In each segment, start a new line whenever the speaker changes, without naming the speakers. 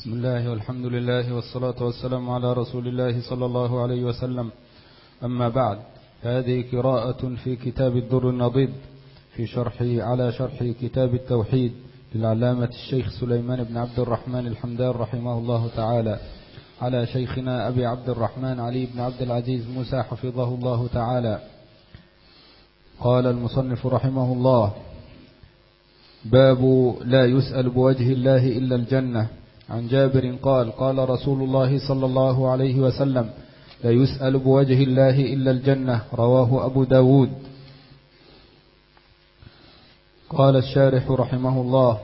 بسم الله والحمد لله والصلاة والسلام على رسول الله صلى الله عليه وسلم. أما بعد هذه قراءة في كتاب الدر النضيد في شرح على شرح كتاب التوحيد للعلامة الشيخ سليمان بن عبد الرحمن الحمدان رحمه الله تعالى على شيخنا أبي عبد الرحمن علي بن عبد العزيز موسى حفظه الله تعالى. قال المصنف رحمه الله باب لا يسأل بوجه الله إلا الجنة. عن جابر قال قال رسول الله صلى الله عليه وسلم لا يسأل بوجه الله إلا الجنة رواه أبو داود. قال الشارح رحمه الله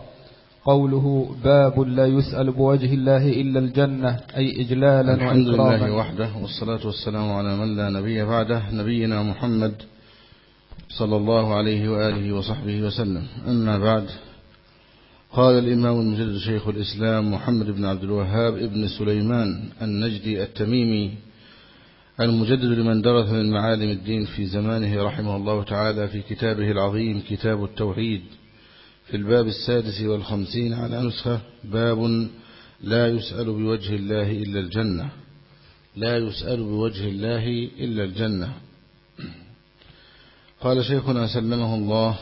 قوله باب لا يسأل بوجه الله إلا الجنة أي إجلالا
الحمد
وإكراما.
لله وحده والصلاة والسلام على من لا نبي بعده نبينا محمد صلى الله عليه وآله وصحبه وسلم. أما بعد قال الإمام المجدد شيخ الإسلام محمد بن عبد الوهاب ابن سليمان النجدي التميمي المجدد لمن درس من معالم الدين في زمانه رحمه الله تعالى في كتابه العظيم كتاب التوحيد في الباب السادس والخمسين على نسخة باب لا يسأل بوجه الله إلا الجنة. لا يسأل بوجه الله إلا الجنة. قال شيخنا سلمه الله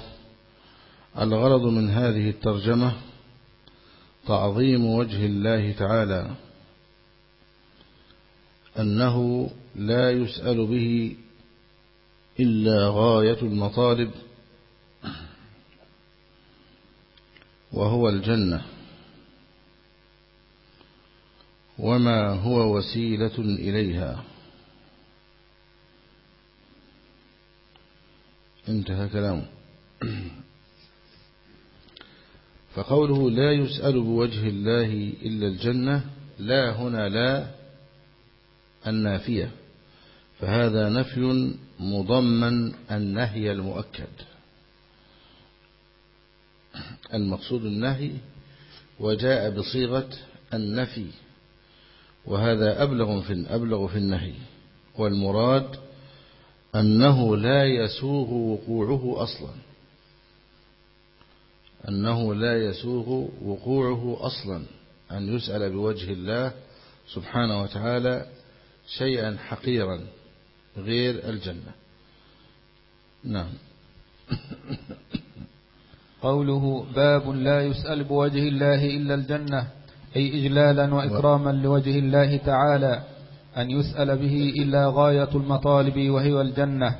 الغرض من هذه الترجمة تعظيم وجه الله تعالى أنه لا يسأل به إلا غاية المطالب وهو الجنة وما هو وسيلة إليها. انتهى كلامه. فقوله لا يسأل بوجه الله إلا الجنة لا هنا لا النافية. فهذا نفي مضمن النهي المؤكد. المقصود النهي وجاء بصيغة النفي وهذا أبلغ في أبلغ في النهي. والمراد أنه لا يسوغ وقوعه أصلا. أنه لا يسوغ وقوعه أصلا أن يسأل بوجه الله سبحانه وتعالى شيئا حقيرا غير الجنة. نعم.
قوله باب لا يسأل بوجه الله إلا الجنة أي إجلالا وإكراما لوجه الله تعالى أن يسأل به إلا غاية المطالب وهي الجنة.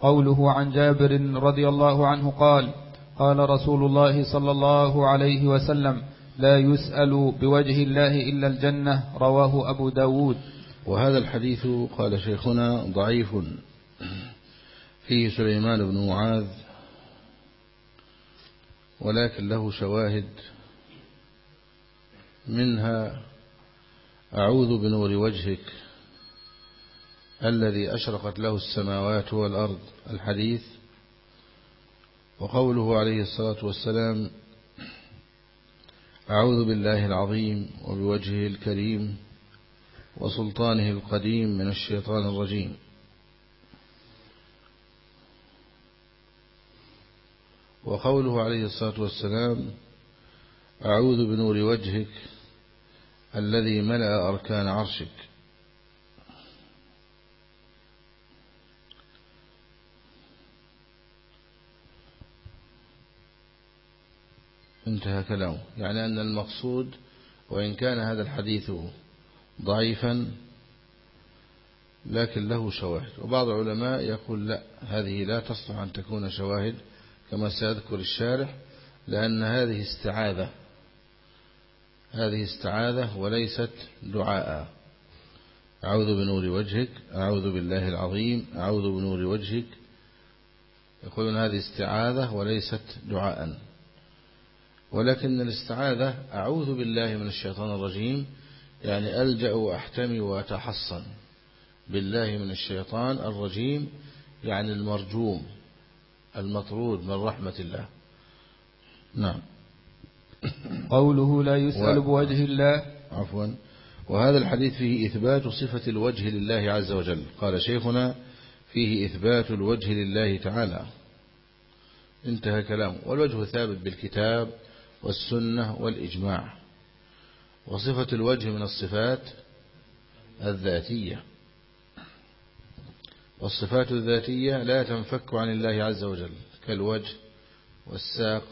قوله عن جابر رضي الله عنه قال قال رسول الله صلى الله عليه وسلم لا يسأل بوجه الله إلا الجنة رواه أبو داود.
وهذا الحديث قال شيخنا ضعيف فيه سليمان بن معاذ ولكن له شواهد منها أعوذ بنور وجهك الذي أشرقت له السماوات والأرض. الحديث وقوله عليه الصلاة والسلام أعوذ بالله العظيم وبوجهه الكريم وسلطانه القديم من الشيطان الرجيم. وقوله عليه الصلاة والسلام أعوذ بنور وجهك الذي ملأ أركان عرشك. انتهى كلامه. يعني أن المقصود وإن كان هذا الحديث ضعيفا لكن له شواهد. وبعض العلماء يقول لا هذه لا تصلح أن تكون شواهد كما سيذكر الشارح لأن هذه استعاذة. هذه استعاذة وليست دعاء. أعوذ بنور وجهك أعوذ بالله العظيم أعوذ بنور وجهك. يقولون هذه استعاذة وليست دعاء. ولكن الاستعاذة أعوذ بالله من الشيطان الرجيم يعني ألجأ وأحتمي وأتحصن. بالله من الشيطان الرجيم يعني المرجوم المطرود من رحمة الله. نعم.
قوله لا يسأل
و-
بوجه الله.
عفوا. وهذا الحديث فيه إثبات صفة الوجه لله عز وجل. قال شيخنا فيه إثبات الوجه لله تعالى. انتهى كلامه. والوجه ثابت بالكتاب والسنة والإجماع. وصفة الوجه من الصفات الذاتية. والصفات الذاتية لا تنفك عن الله عز وجل كالوجه والساق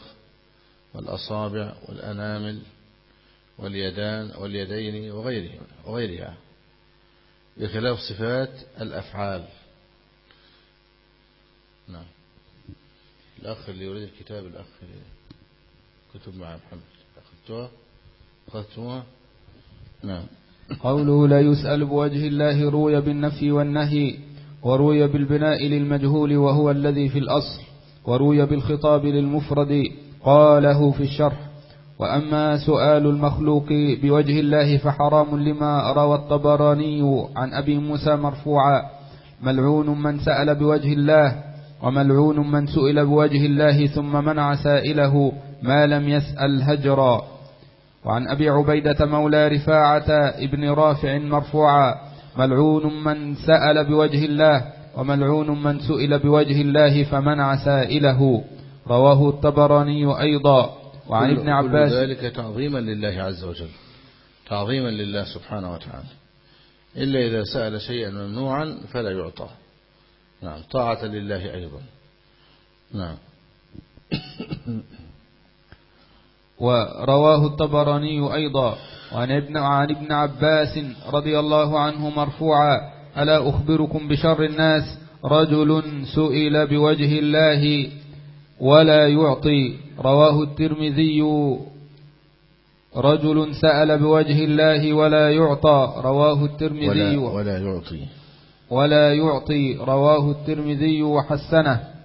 والأصابع والأنامل واليدان واليدين وغيرها وغيرها بخلاف صفات الأفعال. نعم. الأخ اللي يريد الكتاب الأخ كتب مع محمد أخذتها أخذتها نعم.
قوله لا يسأل بوجه الله روي بالنفي والنهي وروي بالبناء للمجهول وهو الذي في الأصل وروي بالخطاب للمفرد قاله في الشرح. وأما سؤال المخلوق بوجه الله فحرام لما روى الطبراني عن أبي موسى مرفوعا. ملعون من سأل بوجه الله وملعون من سئل بوجه الله ثم منع سائله. ما لم يسأل هجرا. وعن أبي عبيدة مولى رفاعة ابن رافع مرفوعا ملعون من سأل بوجه الله وملعون من سئل بوجه الله فمنع سائله. رواه الطبراني أيضا. وعن ابن عباس
ذلك تعظيما لله عز وجل. تعظيما لله سبحانه وتعالى. إلا إذا سأل شيئا ممنوعا فلا يعطى. نعم طاعة لله أيضا. نعم.
ورواه الطبراني أيضا. وعن ابن, عن ابن عباس رضي الله عنه مرفوعا ألا أخبركم بشر الناس؟ رجل سئل بوجه الله ولا يعطي. رواه الترمذي رجل سأل بوجه الله ولا يعطى. رواه الترمذي
ولا, ولا يعطي.
ولا يعطي. رواه الترمذي وحسنه.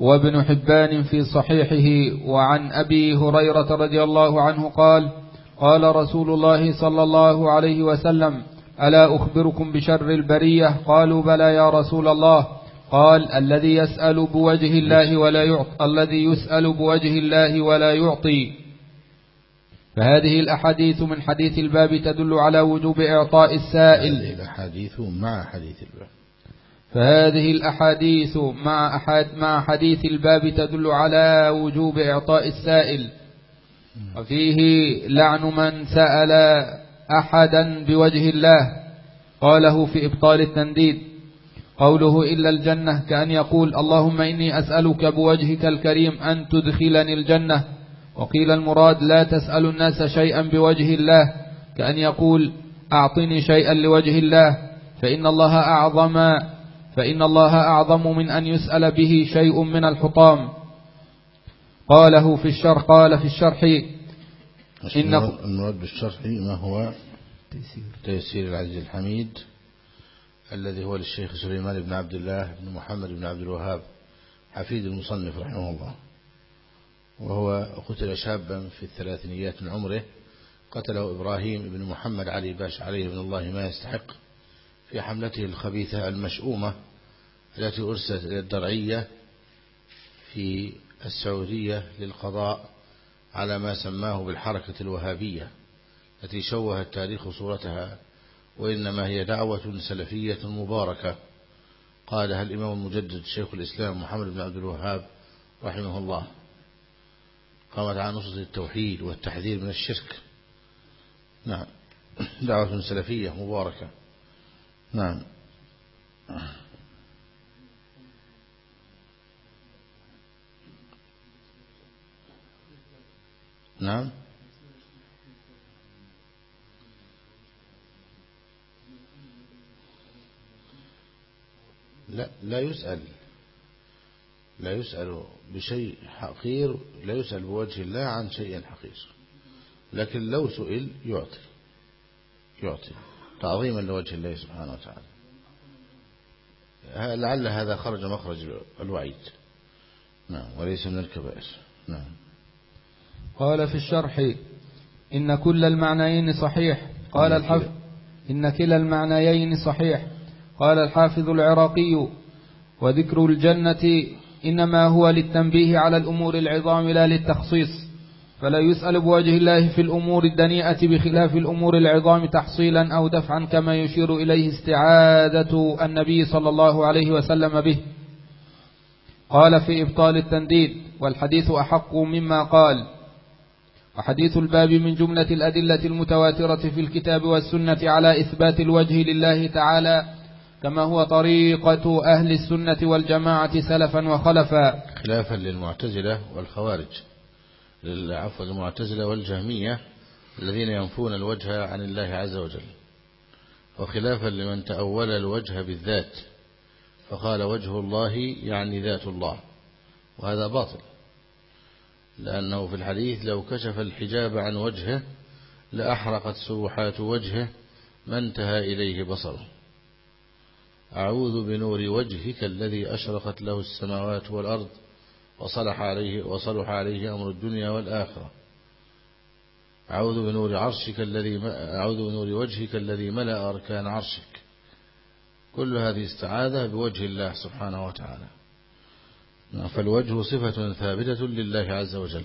وابن حبان في صحيحه وعن أبي هريرة رضي الله عنه قال قال رسول الله صلى الله عليه وسلم ألا أخبركم بشر البرية؟ قالوا بلى يا رسول الله. قال الذي يسأل بوجه الله ولا يعطي. الذي يسأل بوجه الله ولا يعطي. فهذه الأحاديث من حديث الباب تدل على وجوب إعطاء السائل.
الأحاديث مع حديث الباب.
فهذه الأحاديث مع, أحد مع حديث الباب تدل على وجوب إعطاء السائل. وفيه لعن من سأل أحدا بوجه الله قاله في إبطال التنديد. قوله إلا الجنة كأن يقول اللهم إني أسألك بوجهك الكريم أن تدخلني الجنة. وقيل المراد لا تسأل الناس شيئا بوجه الله كأن يقول أعطني شيئا لوجه الله فإن الله أعظم فإن الله أعظم من أن يسأل به شيء من الحطام. قاله في الشرح قال في الشرح
إن المراد بالشرح ما هو؟ تيسير العزيز الحميد الذي هو للشيخ سليمان بن عبد الله بن محمد بن عبد الوهاب حفيد المصنف رحمه الله. وهو قتل شابا في الثلاثينيات من عمره قتله إبراهيم بن محمد علي باش عليه من الله ما يستحق في حملته الخبيثة المشؤومة التي أرسلت إلى الدرعية في السعودية للقضاء على ما سماه بالحركة الوهابية التي شوه التاريخ صورتها وإنما هي دعوة سلفية مباركة. قالها الإمام المجدد شيخ الإسلام محمد بن عبد الوهاب رحمه الله. قامت على نصرة التوحيد والتحذير من الشرك. نعم. دعوة سلفية مباركة. نعم. نعم. لا لا يسأل لا يسأل بشيء حقير لا يسأل بوجه الله عن شيء حقير. لكن لو سئل يعطي يعطي تعظيما لوجه الله سبحانه وتعالى. لعل هذا خرج مخرج الوعيد. نعم وليس من الكبائر. نعم.
قال في الشرح إن كل المعنيين صحيح. قال الحافظ إن كلا المعنيين صحيح. قال الحافظ العراقي وذكر الجنة إنما هو للتنبيه على الأمور العظام لا للتخصيص. فلا يسأل بوجه الله في الأمور الدنيئة بخلاف الأمور العظام تحصيلا أو دفعا كما يشير إليه استعادة النبي صلى الله عليه وسلم به. قال في إبطال التنديد والحديث أحق مما قال. وحديث الباب من جملة الأدلة المتواترة في الكتاب والسنة على إثبات الوجه لله تعالى كما هو طريقة أهل السنة والجماعة سلفا وخلفا.
خلافا للمعتزلة والخوارج عفوا المعتزلة والجهمية الذين ينفون الوجه عن الله عز وجل. وخلافا لمن تأول الوجه بالذات فقال وجه الله يعني ذات الله وهذا باطل. لأنه في الحديث لو كشف الحجاب عن وجهه لأحرقت سبحات وجهه ما انتهى إليه بصره. أعوذ بنور وجهك الذي أشرقت له السماوات والأرض وصلح عليه وصلح عليه أمر الدنيا والآخرة. أعوذ بنور عرشك الذي أعوذ بنور وجهك الذي ملأ أركان عرشك. كل هذه استعاذة بوجه الله سبحانه وتعالى. فالوجه صفة ثابتة لله عز وجل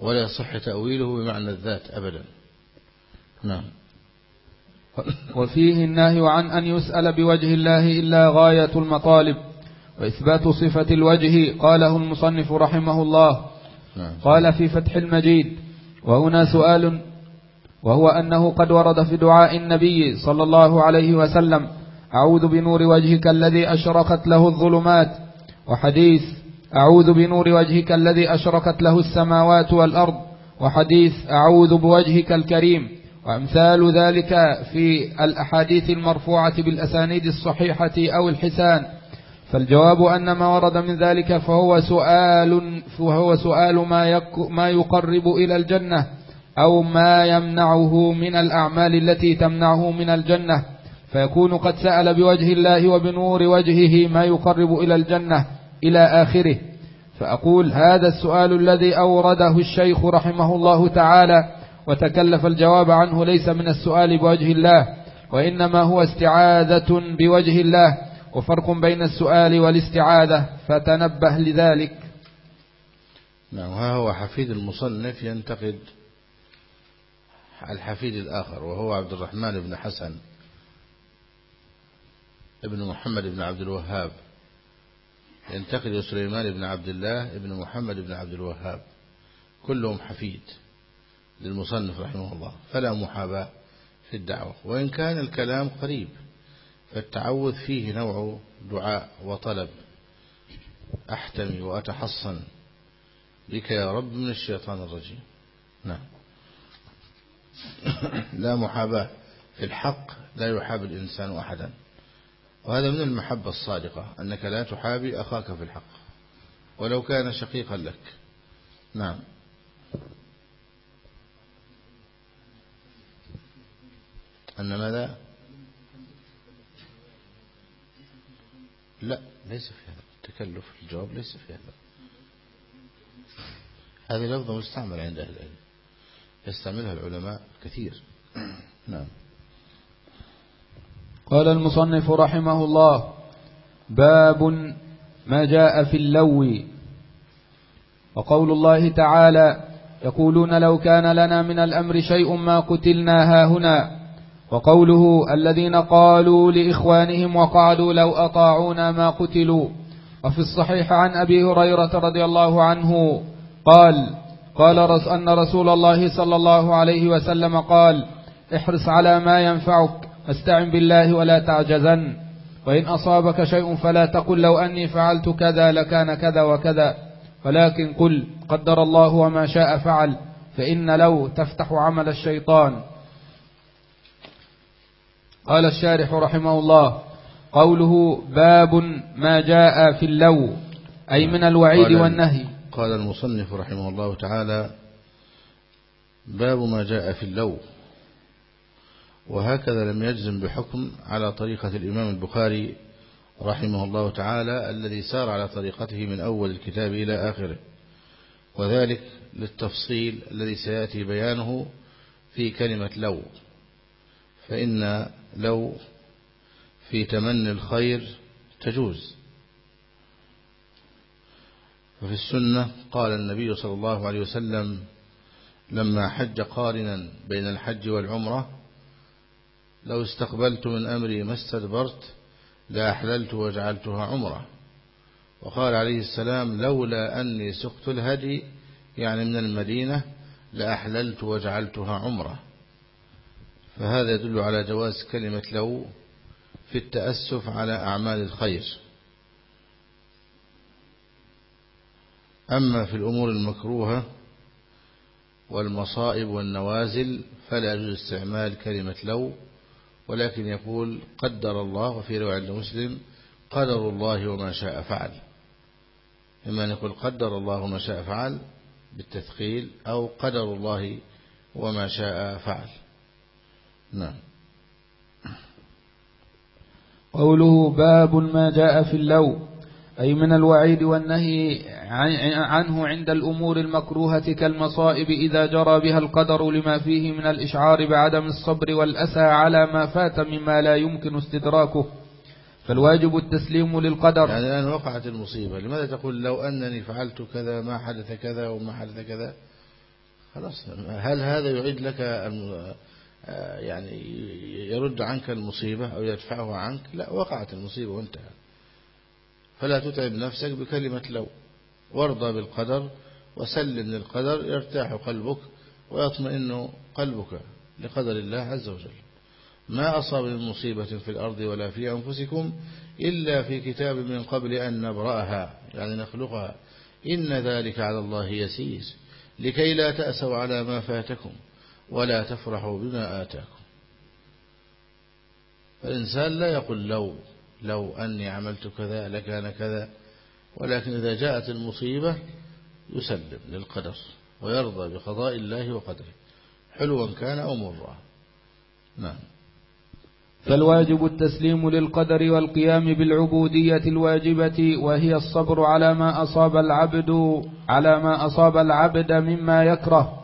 ولا يصح تأويله بمعنى الذات أبدا. نعم.
وفيه النهي عن أن يسأل بوجه الله إلا غاية المطالب وإثبات صفة الوجه قاله المصنف رحمه الله.
نعم.
قال في فتح المجيد وهنا سؤال وهو أنه قد ورد في دعاء النبي صلى الله عليه وسلم أعوذ بنور وجهك الذي أشرقت له الظلمات وحديث أعوذ بنور وجهك الذي أشرقت له السماوات والأرض وحديث أعوذ بوجهك الكريم وأمثال ذلك في الأحاديث المرفوعة بالأسانيد الصحيحة أو الحسان. فالجواب أن ما ورد من ذلك فهو سؤال فهو سؤال ما ما يقرب إلى الجنة أو ما يمنعه من الأعمال التي تمنعه من الجنة. فيكون قد سأل بوجه الله وبنور وجهه ما يقرب إلى الجنة إلى آخره. فأقول هذا السؤال الذي أورده الشيخ رحمه الله تعالى وتكلف الجواب عنه ليس من السؤال بوجه الله وإنما هو استعاذة بوجه الله وفرق بين السؤال والاستعاذة فتنبه لذلك.
نعم ها هو حفيد المصنف ينتقد الحفيد الآخر وهو عبد الرحمن بن حسن. ابن محمد بن عبد الوهاب. ينتقد سليمان بن عبد الله ابن محمد بن عبد الوهاب. كلهم حفيد للمصنف رحمه الله فلا محاباة في الدعوة. وإن كان الكلام قريب فالتعوذ فيه نوع دعاء وطلب. أحتمي وأتحصن بك يا رب من الشيطان الرجيم. نعم. لا محاباة في الحق لا يحاب الإنسان أحدا. وهذا من المحبة الصادقة أنك لا تحابي أخاك في الحق ولو كان شقيقا لك. نعم. أن ماذا؟ لا ليس في هذا. التكلف الجواب ليس في هذا. هذه لفظة مستعملة عند أهل العلم يستعملها العلماء كثير. نعم.
قال المصنف رحمه الله باب ما جاء في اللو. وقول الله تعالى يقولون لو كان لنا من الأمر شيء ما قتلنا هاهنا. وقوله الذين قالوا لإخوانهم وقعدوا لو أطاعونا ما قتلوا. وفي الصحيح عن أبي هريرة رضي الله عنه قال قال أن رسول الله صلى الله عليه وسلم قال احرص على ما ينفعك. واستعن بالله ولا تعجزن. وإن أصابك شيء فلا تقل لو أني فعلت كذا لكان كذا وكذا. ولكن قل قدر الله وما شاء فعل فإن لو تفتح عمل الشيطان. قال الشارح رحمه الله قوله باب ما جاء في اللو أي من الوعيد
قال
والنهي.
قال المصنف رحمه الله تعالى باب ما جاء في اللو. وهكذا لم يجزم بحكم على طريقة الإمام البخاري رحمه الله تعالى الذي سار على طريقته من أول الكتاب إلى آخره. وذلك للتفصيل الذي سيأتي بيانه في كلمة لو. فإن لو في تمني الخير تجوز. وفي السنة قال النبي صلى الله عليه وسلم لما حج قارنا بين الحج والعمرة لو استقبلت من أمري ما استدبرت لأحللت وجعلتها عمرة. وقال عليه السلام لولا أني سقت الهدي يعني من المدينة لأحللت وجعلتها عمرة. فهذا يدل على جواز كلمة لو في التأسف على أعمال الخير. أما في الأمور المكروهة والمصائب والنوازل فلا يجوز استعمال كلمة لو ولكن يقول قدر الله وفي رواية عند مسلم قدر الله وما شاء فعل. إما أن يقول قدر الله وما شاء فعل بالتثقيل أو قدر الله وما شاء فعل. نعم.
قوله باب ما جاء في اللو. أي من الوعيد والنهي عنه عند الأمور المكروهة كالمصائب إذا جرى بها القدر لما فيه من الإشعار بعدم الصبر والأسى على ما فات مما لا يمكن استدراكه. فالواجب التسليم للقدر.
يعني الآن وقعت المصيبة لماذا تقول لو أنني فعلت كذا ما حدث كذا وما حدث كذا؟ خلاص هل هذا يعيد لك يعني يرد عنك المصيبة أو يدفعه عنك؟ لا وقعت المصيبة وانتهى فلا تتعب نفسك بكلمة لو. وارضى بالقدر وسلم للقدر يرتاح قلبك ويطمئن قلبك لقدر الله عز وجل. ما أصاب من مصيبة في الأرض ولا في أنفسكم إلا في كتاب من قبل أن نبرأها يعني نخلقها. إن ذلك على الله يسير. لكي لا تأسوا على ما فاتكم ولا تفرحوا بما آتاكم. فالإنسان لا يقول لو. لو أني عملت كذا لكان كذا ولكن إذا جاءت المصيبة يسلم للقدر ويرضى بقضاء الله وقدره. حلوا كان أو مرا نعم.
فالواجب التسليم للقدر والقيام بالعبودية الواجبة وهي الصبر على ما أصاب العبد على ما أصاب العبد مما يكره.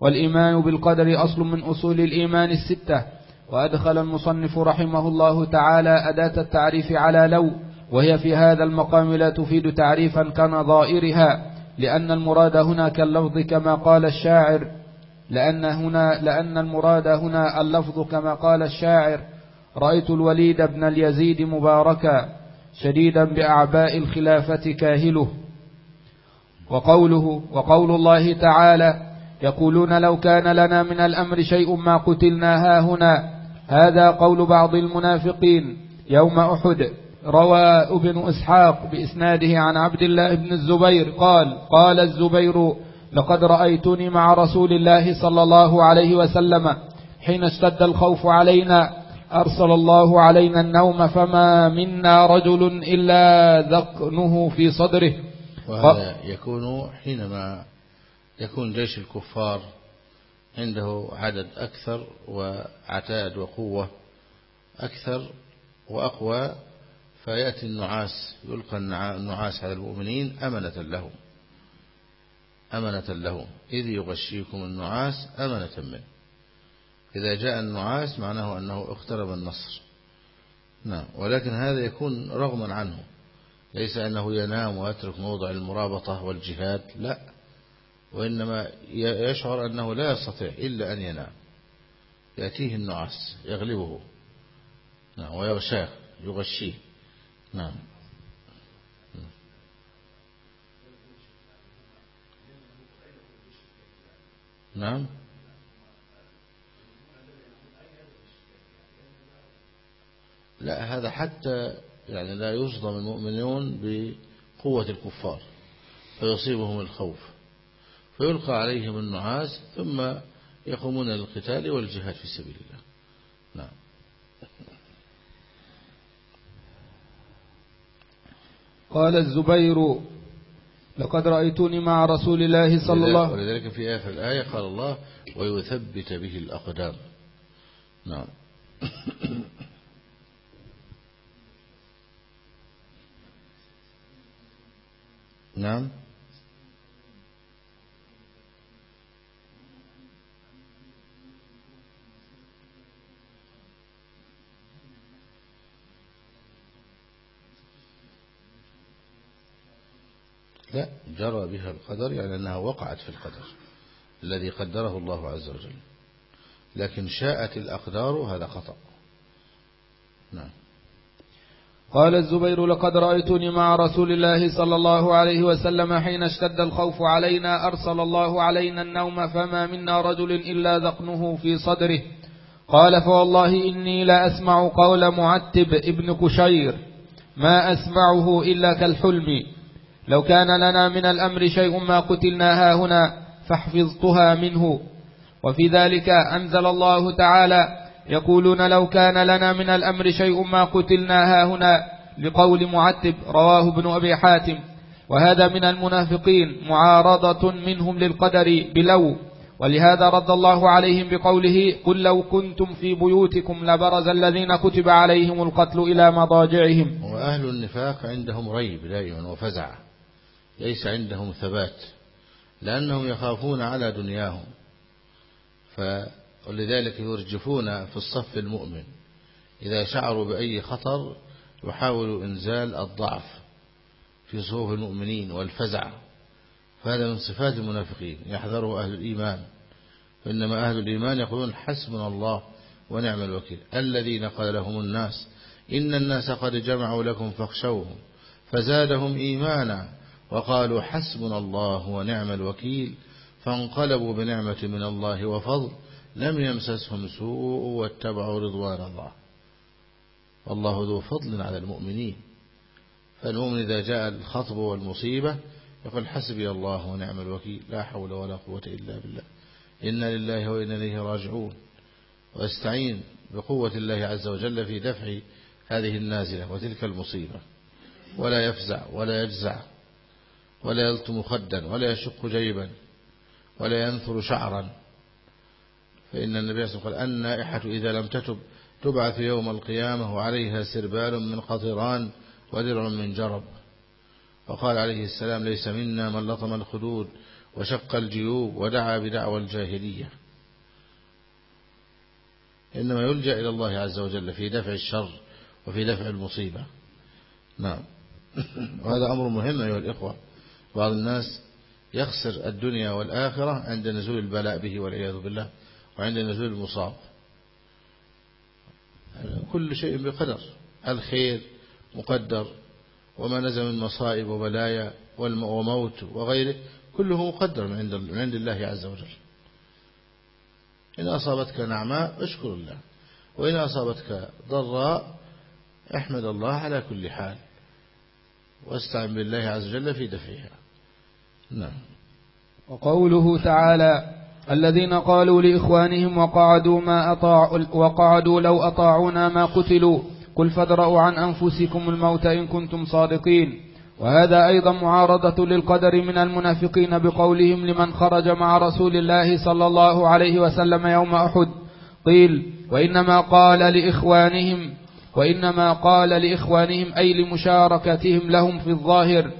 والإيمان بالقدر أصل من أصول الإيمان الستة. وأدخل المصنف رحمه الله تعالى أداة التعريف على لو وهي في هذا المقام لا تفيد تعريفا كنظائرها لأن المراد هنا كاللفظ كما قال الشاعر لأن هنا لأن المراد هنا اللفظ كما قال الشاعر رأيت الوليد بن اليزيد مباركا شديدا بأعباء الخلافة كاهله. وقوله وقول الله تعالى يقولون لو كان لنا من الأمر شيء ما قتلنا ها هنا هذا قول بعض المنافقين يوم أحد. روى ابن إسحاق بإسناده عن عبد الله بن الزبير قال قال الزبير لقد رأيتني مع رسول الله صلى الله عليه وسلم حين اشتد الخوف علينا. أرسل الله علينا النوم فما منا رجل إلا ذقنه في صدره.
وهذا يكون حينما يكون جيش الكفار عنده عدد أكثر وعتاد وقوة أكثر وأقوى فيأتي النعاس يلقى النعاس على المؤمنين أمنة لهم. أمنة لهم. إذ يغشيكم النعاس أمنة منه. إذا جاء النعاس معناه أنه اقترب النصر. نعم. ولكن هذا يكون رغما عنه. ليس أنه ينام ويترك موضع المرابطة والجهاد لا. وإنما يشعر أنه لا يستطيع إلا أن ينام. يأتيه النعاس يغلبه. نعم ويغشاه يغشيه. نعم. نعم. لا هذا حتى يعني لا يصدم المؤمنون بقوة الكفار فيصيبهم الخوف. فيلقى عليهم النعاس ثم يقومون للقتال والجهاد في سبيل الله. نعم.
قال الزبير لقد رأيتني مع رسول الله صلى الله
ولذلك في آخر الآية قال الله ويثبت به الأقدام. نعم. نعم. جرى بها القدر يعني أنها وقعت في القدر الذي قدره الله عز وجل. لكن شاءت الأقدار هذا خطأ. نعم.
قال الزبير لقد رأيتني مع رسول الله صلى الله عليه وسلم حين اشتد الخوف علينا أرسل الله علينا النوم فما منا رجل إلا ذقنه في صدره. قال فوالله إني لا أسمع قول معتب ابن كشير ما أسمعه إلا كالحلم. لو كان لنا من الأمر شيء ما قتلنا هنا فاحفظتها منه. وفي ذلك أنزل الله تعالى يقولون لو كان لنا من الأمر شيء ما قتلنا هنا لقول معتب رواه ابن أبي حاتم. وهذا من المنافقين معارضة منهم للقدر بلو. ولهذا رد الله عليهم بقوله قل لو كنتم في بيوتكم لبرز الذين كتب عليهم القتل إلى مضاجعهم.
وأهل النفاق عندهم ريب دائما وفزع. ليس عندهم ثبات لأنهم يخافون على دنياهم. ولذلك يرجفون في الصف المؤمن إذا شعروا بأي خطر يحاولوا إنزال الضعف في صفوف المؤمنين والفزع. فهذا من صفات المنافقين يحذره أهل الإيمان. فإنما أهل الإيمان يقولون حسبنا الله ونعم الوكيل. الذين قال لهم الناس إن الناس قد جمعوا لكم فاخشوهم فزادهم إيمانا. وقالوا حسبنا الله ونعم الوكيل فانقلبوا بنعمة من الله وفضل لم يمسسهم سوء واتبعوا رضوان الله. والله ذو فضل على المؤمنين. فالمؤمن إذا جاء الخطب والمصيبة يقول حسبي الله ونعم الوكيل لا حول ولا قوة إلا بالله. إنا لله وإنا إليه راجعون. وأستعين بقوة الله عز وجل في دفع هذه النازلة وتلك المصيبة. ولا يفزع ولا يجزع. ولا يلطم خدا ولا يشق جيبا ولا ينثر شعرا. فإن النبي صلى الله عليه وسلم قال النائحة إذا لم تتب تبعث يوم القيامة وعليها سربال من قطران ودرع من جرب. وقال عليه السلام ليس منا من لطم الخدود وشق الجيوب ودعا بدعوى الجاهلية. إنما يلجأ إلى الله عز وجل في دفع الشر وفي دفع المصيبة. نعم. وهذا أمر مهم أيها الإخوة. بعض الناس يخسر الدنيا والآخرة عند نزول البلاء به والعياذ بالله وعند نزول المصاب. كل شيء بقدر. الخير مقدر وما نزل من مصائب وبلايا وموت وغيره كله مقدر من عند الله عز وجل. إن أصابتك نعماء اشكر الله. وإن أصابتك ضراء احمد الله على كل حال. واستعن بالله عز وجل في دفعها. نعم.
وقوله تعالى الذين قالوا لإخوانهم وقعدوا ما أطاعوا وقعدوا لو أطاعونا ما قتلوا قل فادرأوا عن أنفسكم الموت إن كنتم صادقين. وهذا أيضا معارضة للقدر من المنافقين بقولهم لمن خرج مع رسول الله صلى الله عليه وسلم يوم أحد. قيل وإنما قال لإخوانهم وإنما قال لإخوانهم أي لمشاركتهم لهم في الظاهر.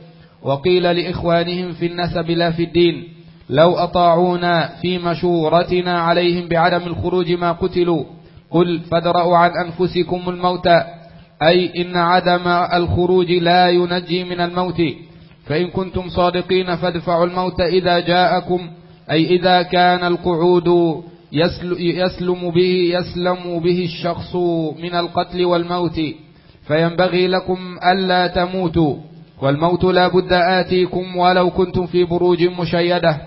وقيل لإخوانهم في النسب لا في الدين لو أطاعونا في مشورتنا عليهم بعدم الخروج ما قتلوا. قل فادرأوا عن أنفسكم الموت أي إن عدم الخروج لا ينجي من الموت. فإن كنتم صادقين فادفعوا الموت إذا جاءكم أي إذا كان القعود يسلم به يسلم به الشخص من القتل والموت. فينبغي لكم ألا تموتوا. والموت لا بد آتيكم ولو كنتم في بروج مشيدة.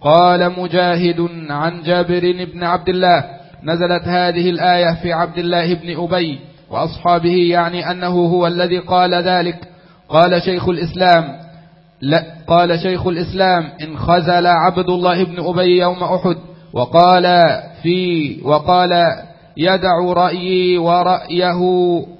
قال مجاهد عن جابر بن عبد الله نزلت هذه الآية في عبد الله بن أبي وأصحابه يعني أنه هو الذي قال ذلك. قال شيخ الإسلام لا قال شيخ الإسلام إن خزل عبد الله بن أبي يوم أحد وقال في وقال يدع رأيي ورأيه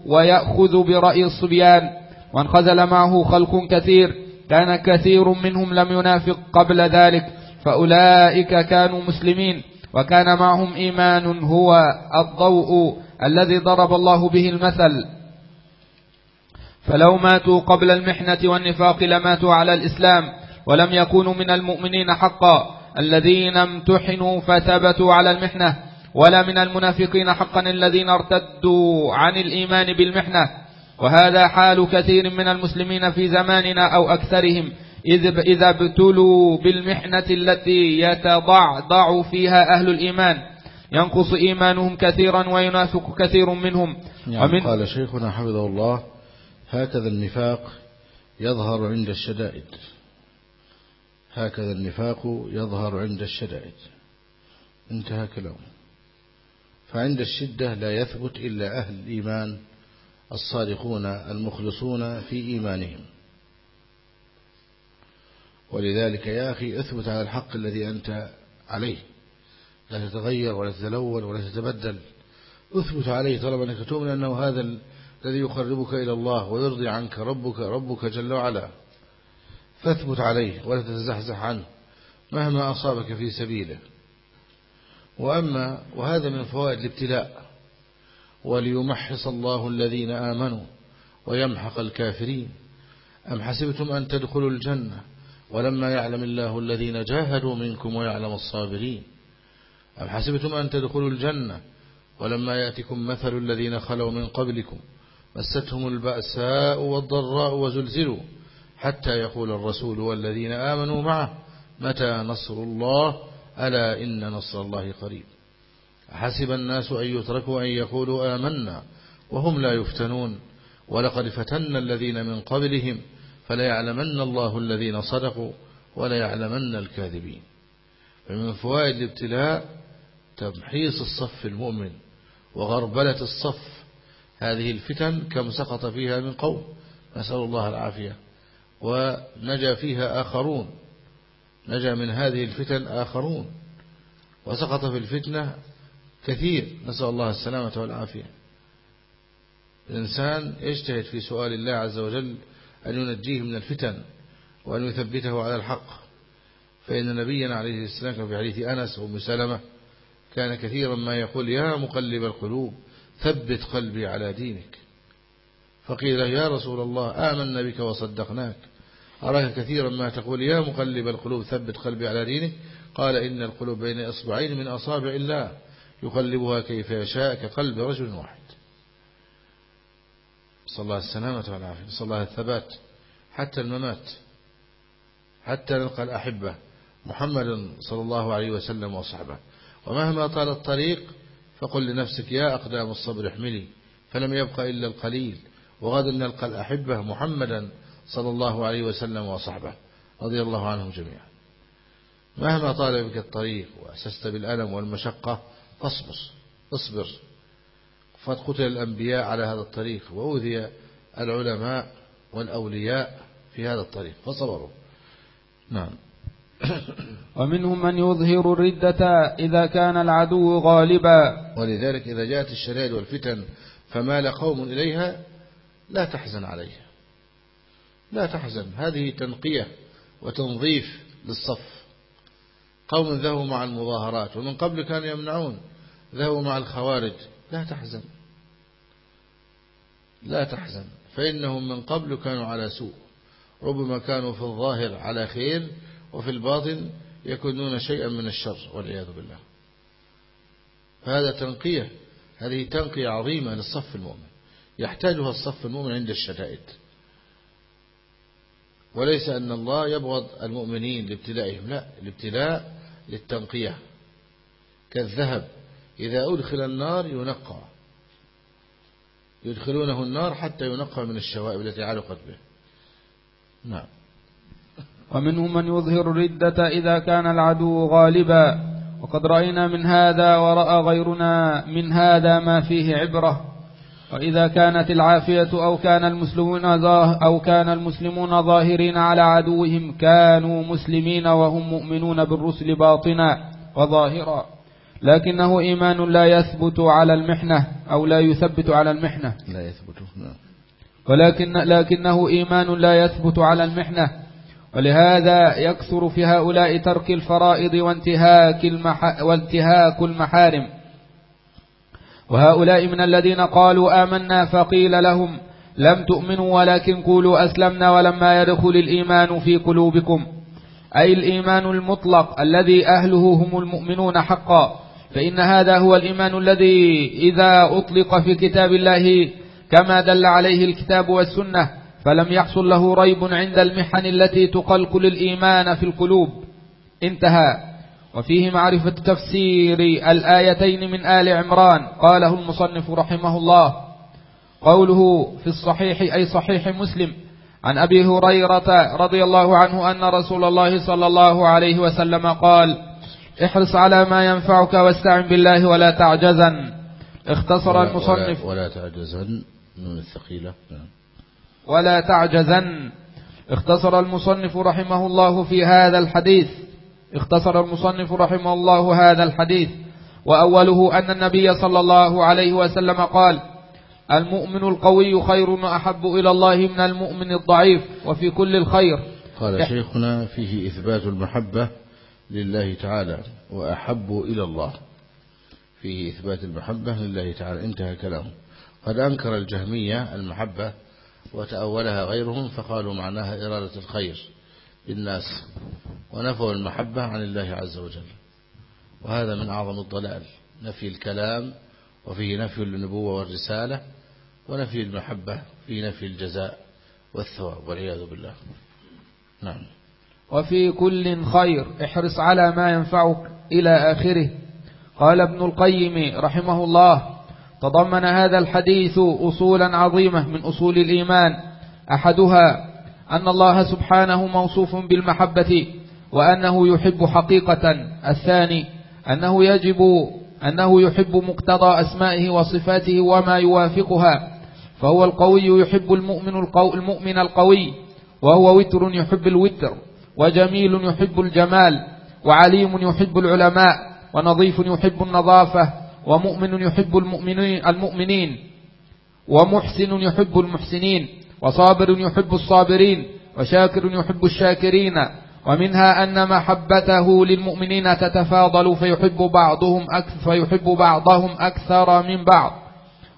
ويأخذ برأي الصبيان. وانخزل معه خلق كثير كان كثير منهم لم ينافق قبل ذلك فأولئك كانوا مسلمين وكان معهم إيمان هو الضوء الذي ضرب الله به المثل. فلو ماتوا قبل المحنة والنفاق لماتوا على الإسلام ولم يكونوا من المؤمنين حقا. الذين امتحنوا فثبتوا على المحنة ولا من المنافقين حقا الذين ارتدوا عن الإيمان بالمحنة. وهذا حال كثير من المسلمين في زماننا أو أكثرهم. إذا ابتلوا بالمحنة التي يتضعضع فيها أهل الإيمان ينقص إيمانهم كثيرا وينافق كثير منهم.
يعني ومن قال شيخنا حفظه الله هكذا النفاق يظهر عند الشدائد. هكذا النفاق يظهر عند الشدائد. انتهى كلامه. فعند الشدة لا يثبت إلا أهل الإيمان الصادقون المخلصون في إيمانهم. ولذلك يا أخي اثبت على الحق الذي أنت عليه. لا تتغير ولا تتلون ولا تتبدل. اثبت عليه طالما أنك تؤمن أنه هذا الذي يقربك إلى الله ويرضي عنك ربك ربك جل وعلا. فاثبت عليه ولا تتزحزح عنه مهما أصابك في سبيله. وأما وهذا من فوائد الابتلاء. وليمحص الله الذين آمنوا ويمحق الكافرين. أم حسبتم أن تدخلوا الجنة ولما يعلم الله الذين جاهدوا منكم ويعلم الصابرين؟ أم حسبتم أن تدخلوا الجنة ولما يأتكم مثل الذين خلوا من قبلكم مستهم البأساء والضراء وزلزلوا حتى يقول الرسول والذين آمنوا معه متى نصر الله؟ ألا إن نصر الله قريب. حسب الناس أن يتركوا أن يقولوا آمنا وهم لا يفتنون. ولقد فتنا الذين من قبلهم فلا يعلمن الله الذين صدقوا ولا يعلمن الكاذبين. فمن فوائد الابتلاء تمحيص الصف المؤمن وغربلة الصف. هذه الفتن كم سقط فيها من قوم نسأل الله العافية. ونجا فيها آخرون نجا من هذه الفتن آخرون. وسقط في الفتنة كثير. نسأل الله السلامة والعافية. الإنسان يجتهد في سؤال الله عز وجل أن ينجيه من الفتن وأن يثبته على الحق. فإن نبينا عليه السلام في حديث أنس وأم سلمة كان كثيرا ما يقول يا مقلب القلوب ثبت قلبي على دينك. فقيل يا رسول الله آمنا بك وصدقناك. أراك كثيرا ما تقول يا مقلب القلوب ثبت قلبي على دينك. قال إن القلوب بين إصبعين من أصابع الله. يقلبها كيف يشاء كقلب رجل واحد. صلى الله السلامة والعافية صلى الله الثبات حتى الممات حتى نلقى الأحبة محمد صلى الله عليه وسلم وصحبه. ومهما طال الطريق فقل لنفسك يا أقدام الصبر احملي فلم يبق إلا القليل وغدا نلقى الأحبة محمدا صلى الله عليه وسلم وصحبه. رضي الله عنهم جميعا. مهما طال بك الطريق وأسست بالألم والمشقة فاصبر اصبر. فقد قتل الأنبياء على هذا الطريق وأوذي العلماء والأولياء في هذا الطريق. فصبروا. نعم.
ومنهم من يظهر الردة إذا كان العدو غالبا.
ولذلك إذا جاءت الشرائد والفتن فمال قوم إليها لا تحزن عليها. لا تحزن. هذه تنقية وتنظيف للصف. قوم ذهبوا مع المظاهرات ومن قبل كانوا يمنعون ذهبوا مع الخوارج. لا تحزن. لا تحزن. فإنهم من قبل كانوا على سوء. ربما كانوا في الظاهر على خير وفي الباطن يكونون شيئا من الشر والعياذ بالله. فهذا تنقية. هذه تنقية عظيمة للصف المؤمن. يحتاجها الصف المؤمن عند الشدائد. وليس أن الله يبغض المؤمنين لابتلائهم لا. الابتلاء للتنقية. كالذهب إذا أدخل النار ينقى. يدخلونه النار حتى ينقى من الشوائب التي علقت به. نعم.
ومنهم من يظهر الردة إذا كان العدو غالبا. وقد رأينا من هذا ورأى غيرنا من هذا ما فيه عبرة. وإذا كانت العافية أو كان المسلمون أو كان المسلمون ظاهرين على عدوهم كانوا مسلمين وهم مؤمنون بالرسل باطنا وظاهرا. لكنه إيمان لا يثبت على المحنة أو لا يثبت على المحنة.
لا يثبت نعم.
ولكن لكنه إيمان لا يثبت على المحنة. ولهذا يكثر في هؤلاء ترك الفرائض وانتهاك, المح... وانتهاك المحارم. وهؤلاء من الذين قالوا آمنا فقيل لهم لم تؤمنوا ولكن قولوا أسلمنا ولما يدخل الإيمان في قلوبكم. أي الإيمان المطلق الذي أهله هم المؤمنون حقا. فإن هذا هو الإيمان الذي إذا أطلق في كتاب الله كما دل عليه الكتاب والسنة فلم يحصل له ريب عند المحن التي تقلقل الإيمان في القلوب. انتهى. وفيه معرفة تفسير الآيتين من آل عمران. قاله المصنف رحمه الله. قوله في الصحيح أي صحيح مسلم عن أبي هريرة رضي الله عنه أن رسول الله صلى الله عليه وسلم قال احرص على ما ينفعك واستعن بالله ولا تعجزن. اختصر
ولا
المصنف.
ولا, ولا تعجزن نون الثقيلة. نعم.
ولا تعجزن. اختصر المصنف رحمه الله في هذا الحديث. اختصر المصنف رحمه الله هذا الحديث وأوله أن النبي صلى الله عليه وسلم قال المؤمن القوي خير وأحب إلى الله من المؤمن الضعيف وفي كل الخير.
قال شيخنا فيه إثبات المحبة لله تعالى وأحب إلى الله. فيه إثبات المحبة لله تعالى. انتهى كلامه. قد أنكر الجهمية المحبة وتأولها غيرهم فقالوا معناها إرادة الخير. للناس ونفوا المحبة عن الله عز وجل. وهذا من أعظم الضلال نفي الكلام وفيه نفي للنبوة والرسالة ونفي المحبة في نفي الجزاء والثواب والعياذ بالله. نعم.
وفي كل خير احرص على ما ينفعك إلى آخره. قال ابن القيم رحمه الله تضمن هذا الحديث أصولا عظيمة من أصول الإيمان. أحدها أن الله سبحانه موصوف بالمحبة وأنه يحب حقيقة الثاني أنه يجب أنه يحب مقتضى أسمائه وصفاته وما يوافقها فهو القوي يحب المؤمن, القو المؤمن القوي وهو وتر يحب الوتر وجميل يحب الجمال وعليم يحب العلماء ونظيف يحب النظافة ومؤمن يحب المؤمنين, المؤمنين ومحسن يحب المحسنين. وصابر يحب الصابرين وشاكر يحب الشاكرين ومنها أن محبته للمؤمنين تتفاضل فيحب بعضهم أكثر, فيحب بعضهم أكثر من بعض.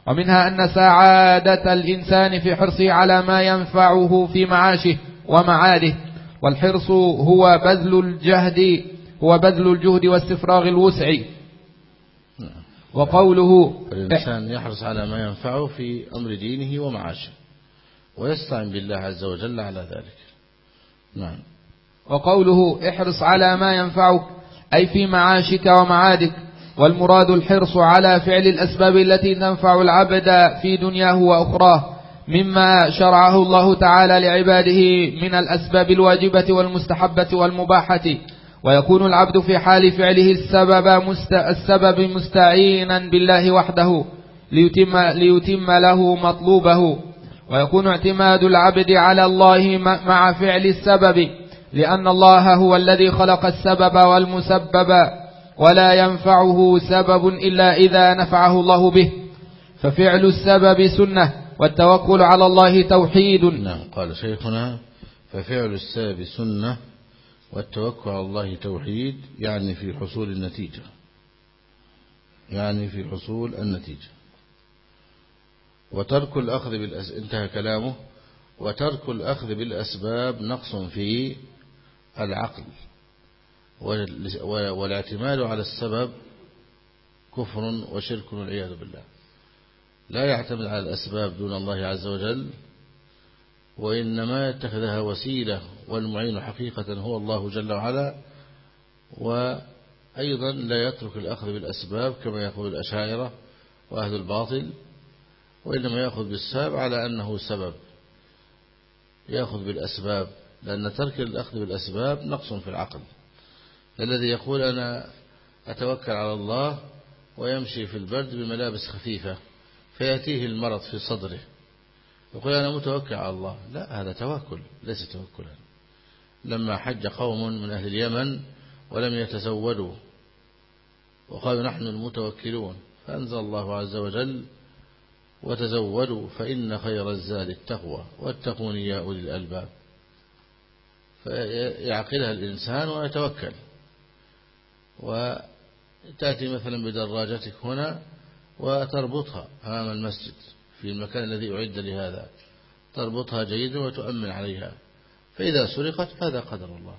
ومنها أن سعادة الإنسان في حرصه على ما ينفعه في معاشه ومعاده. والحرص هو بذل الجهد هو بذل الجهد واستفراغ الوسع. وقوله
الإنسان يحرص على ما ينفعه في أمر دينه ومعاشه. ويستعن بالله عز وجل على ذلك. نعم.
وقوله احرص على ما ينفعك أي في معاشك ومعادك والمراد الحرص على فعل الأسباب التي تنفع العبد في دنياه وأخراه مما شرعه الله تعالى لعباده من الأسباب الواجبة والمستحبة والمباحة. ويكون العبد في حال فعله السبب, مست السبب مستعينا بالله وحده ليتم, ليتم له مطلوبه. ويكون اعتماد العبد على الله مع فعل السبب لأن الله هو الذي خلق السبب والمسبب ولا ينفعه سبب إلا إذا نفعه الله به. ففعل السبب سنة والتوكل على الله توحيد.
نعم قال شيخنا ففعل السبب سنة والتوكل على الله توحيد يعني في حصول النتيجة. يعني في حصول النتيجة. وترك الأخذ بالأس... انتهى كلامه. وترك الأخذ بالأسباب نقص في العقل. والاعتماد على السبب كفر وشرك والعياذ بالله. لا يعتمد على الأسباب دون الله عز وجل وإنما يتخذها وسيلة والمعين حقيقة هو الله جل وعلا. وأيضا لا يترك الأخذ بالأسباب كما يقول الأشاعرة وأهل الباطل. وإنما يأخذ بالسبب على أنه سبب يأخذ بالأسباب لأن ترك الأخذ بالأسباب نقص في العقل. الذي يقول أنا أتوكل على الله ويمشي في البرد بملابس خفيفة فيأتيه المرض في صدره يقول أنا متوكل على الله. لا هذا توكل ليس توكلا. لما حج قوم من أهل اليمن ولم يتزودوا وقالوا نحن المتوكلون فأنزل الله عز وجل وتزودوا فإن خير الزاد التقوى واتقون يا أولي الألباب. فيعقلها الإنسان ويتوكل. وتأتي مثلا بدراجتك هنا وتربطها أمام المسجد في المكان الذي أعد لهذا. تربطها جيدا وتؤمن عليها. فإذا سرقت فهذا قدر الله.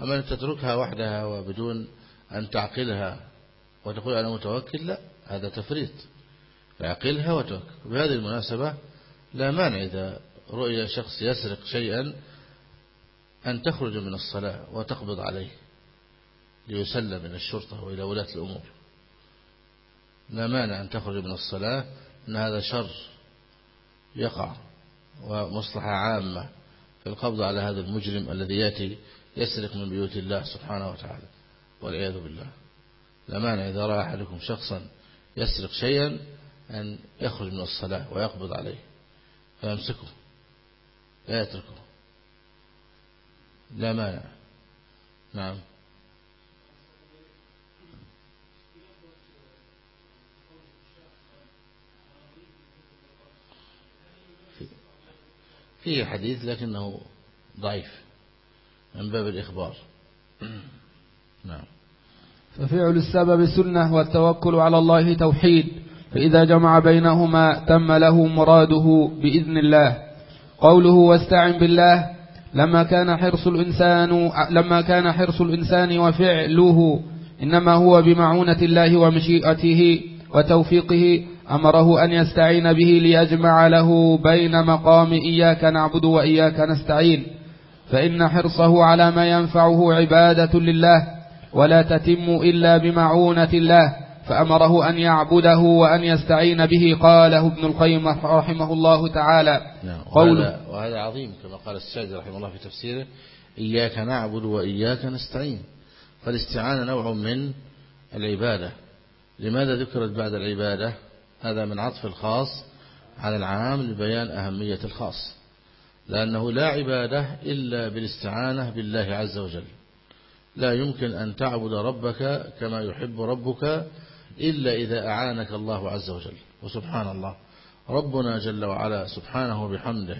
أما أن تتركها وحدها وبدون أن تعقلها وتقول أنا متوكل لا هذا تفريط. فعقلها وتوكل بهذه المناسبة لا مانع إذا رؤيا شخص يسرق شيئا أن تخرج من الصلاة وتقبض عليه ليسلم من الشرطة وإلى ولاة الأمور. لا مانع أن تخرج من الصلاة أن هذا شر يقع ومصلحة عامة في القبض على هذا المجرم الذي يأتي يسرق من بيوت الله سبحانه وتعالى والعياذ بالله. لا مانع إذا رأى أحدكم شخصا يسرق شيئا أن يخرج من الصلاة ويقبض عليه فيمسكه لا يتركه. لا مانع. نعم. فيه حديث لكنه ضعيف من باب الإخبار. نعم.
ففعل السبب سنة والتوكل على الله توحيد. فإذا جمع بينهما تم له مراده بإذن الله. قوله واستعن بالله لما كان حرص الإنسان لما كان حرص الإنسان وفعله إنما هو بمعونة الله ومشيئته وتوفيقه أمره أن يستعين به ليجمع له بين مقام إياك نعبد وإياك نستعين. فإن حرصه على ما ينفعه عبادة لله ولا تتم إلا بمعونة الله. فأمره أن يعبده وأن يستعين به. قاله ابن القيم رحمه الله تعالى.
نعم وهذا, وهذا عظيم كما قال السعدي رحمه الله في تفسيره. إياك نعبد وإياك نستعين. فالاستعانة نوع من العبادة. لماذا ذكرت بعد العبادة؟ هذا من عطف الخاص على العام لبيان أهمية الخاص. لأنه لا عبادة إلا بالاستعانة بالله عز وجل. لا يمكن أن تعبد ربك كما يحب ربك إلا إذا أعانك الله عز وجل. وسبحان الله. ربنا جل وعلا سبحانه بحمده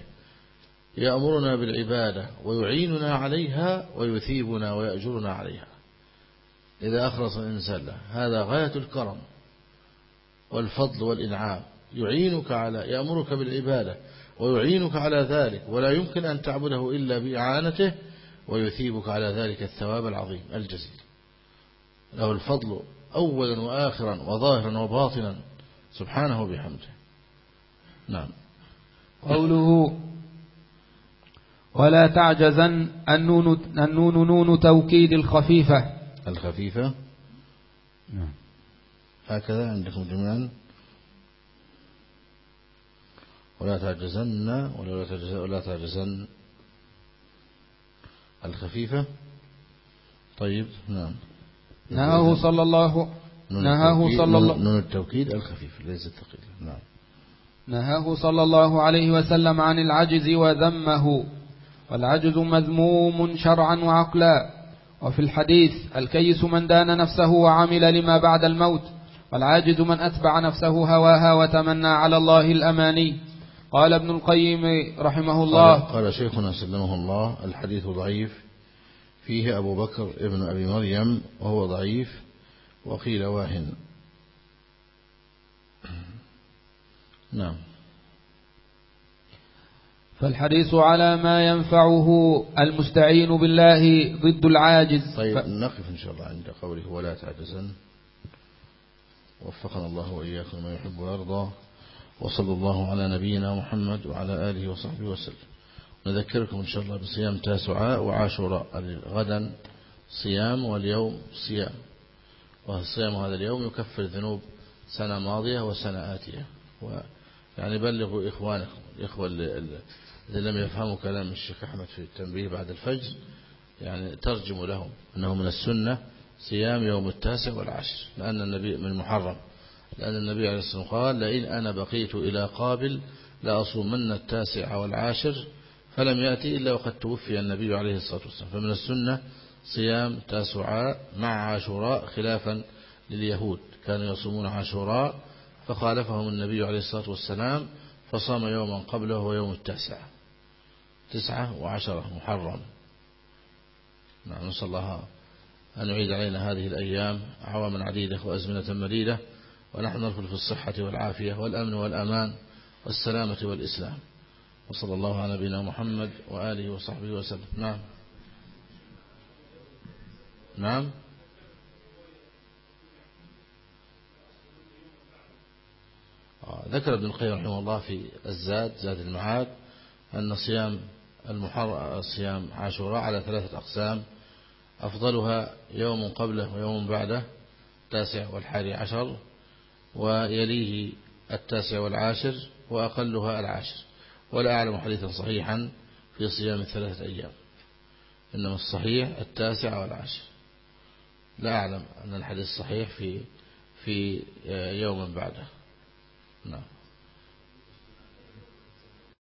يأمرنا بالعبادة ويعيننا عليها ويثيبنا ويأجرنا عليها. إذا أخلص الإنسان له. هذا غاية الكرم والفضل والإنعام. يعينك على يأمرك بالعبادة ويعينك على ذلك. ولا يمكن أن تعبده إلا بإعانته ويثيبك على ذلك الثواب العظيم الجزيل. له الفضل أولا وآخرا وظاهرا وباطنا. سبحانه بحمده نعم.
قوله ولا تعجزن النون, النون نون توكيد الخفيفة.
الخفيفة. نعم. هكذا عندكم جميعا. ولا تعجزن ولا تعجزن, ولا تعجزن. الخفيفة. طيب. نعم.
نهاه صلى الله نهاه صلى الله
نون التوكيد الخفيف ليس الثقيل نعم.
نهاه صلى الله عليه وسلم عن العجز وذمه والعجز مذموم شرعا وعقلا. وفي الحديث الكيس من دان نفسه وعمل لما بعد الموت والعاجز من أتبع نفسه هواها وتمنى على الله الأماني. قال ابن القيم رحمه الله
قال, قال شيخنا سلمه الله الحديث ضعيف. فيه أبو بكر ابن أبي مريم وهو ضعيف وقيل واهن نعم.
فالحديث على ما ينفعه المستعين بالله ضد العاجز.
طيب ف... نقف إن شاء الله عند قوله ولا تعجزن. وفقنا الله وإياكم ما يحب ويرضى. وصلى الله على نبينا محمد وعلى آله وصحبه وسلم. نذكركم إن شاء الله بصيام تاسعاء وعاشوراء غدا صيام واليوم صيام. والصيام هذا اليوم يكفر ذنوب سنة ماضية وسنة آتية. يعني بلغوا إخوانكم الإخوة اللي لم يفهموا كلام الشيخ أحمد في التنبيه بعد الفجر يعني ترجموا لهم أنه من السنة صيام يوم التاسع والعشر لأن النبي من محرم. لأن النبي عليه الصلاة والسلام قال لئن أنا بقيت إلى قابل لأصومن التاسع والعاشر فلم يأتي إلا وقد توفي النبي عليه الصلاة والسلام. فمن السنة صيام تاسعاء مع عاشوراء خلافا لليهود. كانوا يصومون عاشوراء فخالفهم النبي عليه الصلاة والسلام فصام يوما قبله ويوم التاسع تسعة وعشرة محرم. نعم نسأل الله أن يعيد علينا هذه الأيام عواما عديدة وأزمنة مديدة ونحن نرفل في الصحة والعافية والأمن والأمان والسلامة والإسلام. وصلى الله على نبينا محمد وآله وصحبه وسلم. نعم. نعم. آه، ذكر ابن القيم رحمه الله في الزاد زاد المعاد أن صيام المحر صيام عاشوراء على ثلاثة أقسام أفضلها يوم قبله ويوم بعده التاسع والحادي عشر ويليه التاسع والعاشر وأقلها العاشر. ولا أعلم حديثا صحيحا في صيام ثلاثة أيام. إنما الصحيح التاسع والعاشر. لا أعلم أن الحديث صحيح في في يوم بعده. نعم.